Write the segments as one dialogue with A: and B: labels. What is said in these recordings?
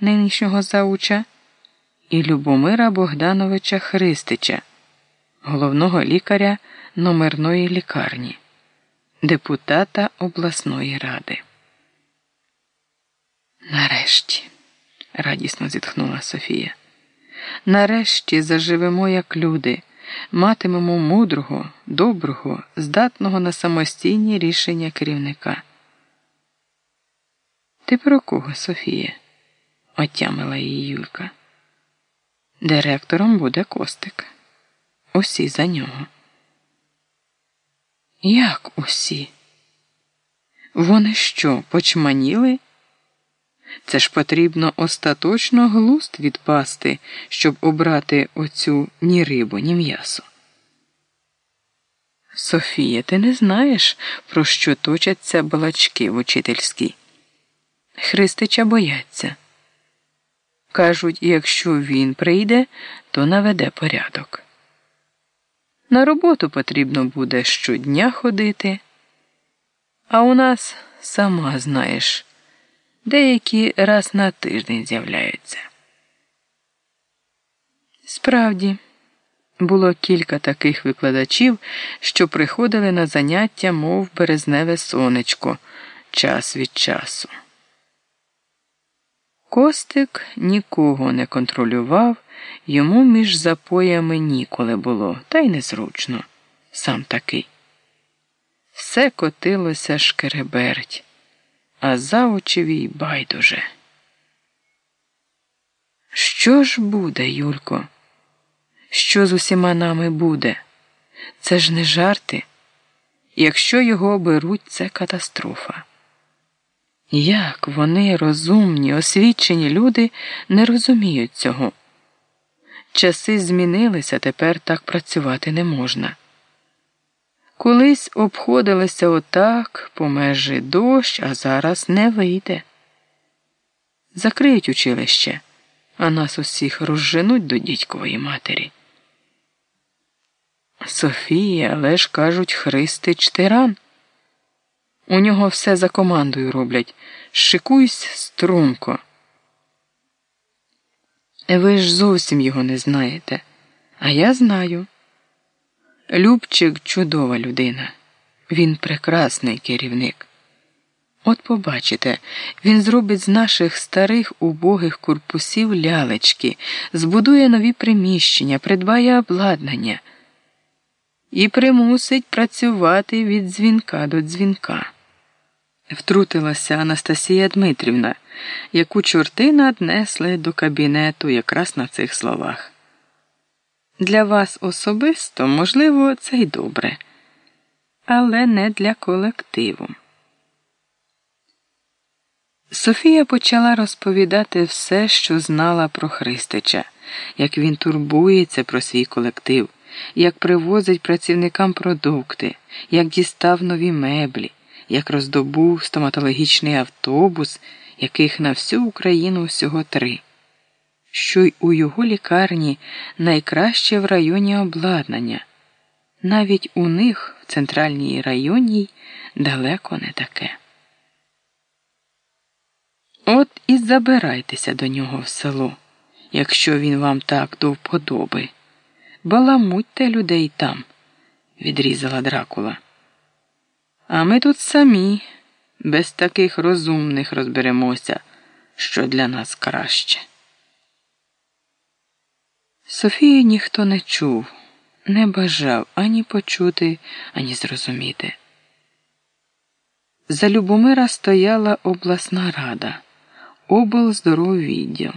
A: нинішнього зауча, і Любомира Богдановича Христича, головного лікаря номерної лікарні, депутата обласної ради. Нарешті, радісно зітхнула Софія. Нарешті заживемо як люди, матимемо мудрого, доброго, здатного на самостійні рішення керівника. Ти про кого, Софія? Отямила її Юлька. Директором буде Костик. Усі за нього. Як усі? Вони що, почманіли? Це ж потрібно остаточно глуст відпасти, щоб обрати оцю ні рибу, ні м'ясо. Софія, ти не знаєш, про що точаться балачки в учительській. Христича бояться. Кажуть, якщо він прийде, то наведе порядок. На роботу потрібно буде щодня ходити, а у нас сама знаєш. Деякі раз на тиждень з'являються. Справді, було кілька таких викладачів, що приходили на заняття, мов березневе сонечко, час від часу. Костик нікого не контролював, йому між запоями ніколи було, та й незручно, сам такий. Все котилося шкереберть а заочеві байдуже. Що ж буде, Юлько? Що з усіма нами буде? Це ж не жарти. Якщо його оберуть, це катастрофа. Як вони, розумні, освічені люди, не розуміють цього? Часи змінилися, тепер так працювати не можна. Колись обходилися отак по межі дощ, а зараз не вийде. Закриють училище, а нас усіх розженуть до дідькової матері. Софія, але ж кажуть, Христич тиран. У нього все за командою роблять. Шикуйсь струнко. Ви ж зовсім його не знаєте, а я знаю. Любчик чудова людина, він прекрасний керівник. От побачите, він зробить з наших старих убогих корпусів лялечки, збудує нові приміщення, придбає обладнання і примусить працювати від дзвінка до дзвінка. Втрутилася Анастасія Дмитрівна, яку чорти наднесли до кабінету якраз на цих словах. Для вас особисто, можливо, це й добре, але не для колективу. Софія почала розповідати все, що знала про Христича, як він турбується про свій колектив, як привозить працівникам продукти, як дістав нові меблі, як роздобув стоматологічний автобус, яких на всю Україну всього три що й у його лікарні найкраще в районі обладнання. Навіть у них в центральній районній далеко не таке. От і забирайтеся до нього в село, якщо він вам так до вподоби. Баламутьте людей там, відрізала Дракула. А ми тут самі, без таких розумних розберемося, що для нас краще. Софії ніхто не чув, не бажав ані почути, ані зрозуміти. За Любомира стояла обласна рада, облздороввідділ.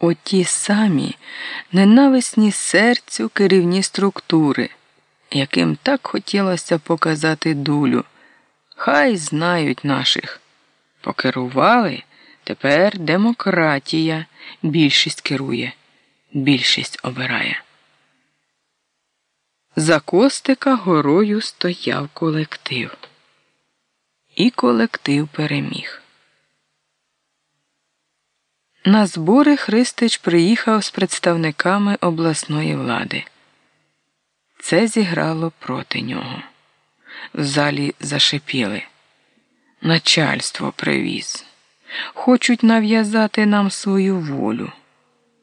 A: Оті самі ненависні серцю керівні структури, яким так хотілося показати дулю. Хай знають наших. Покерували, тепер демократія більшість керує більшість обирає. За Костика горою стояв колектив. І колектив переміг. На збори Христич приїхав з представниками обласної влади. Це зіграло проти нього. В залі зашипіли. Начальство привіз. Хочуть нав'язати нам свою волю.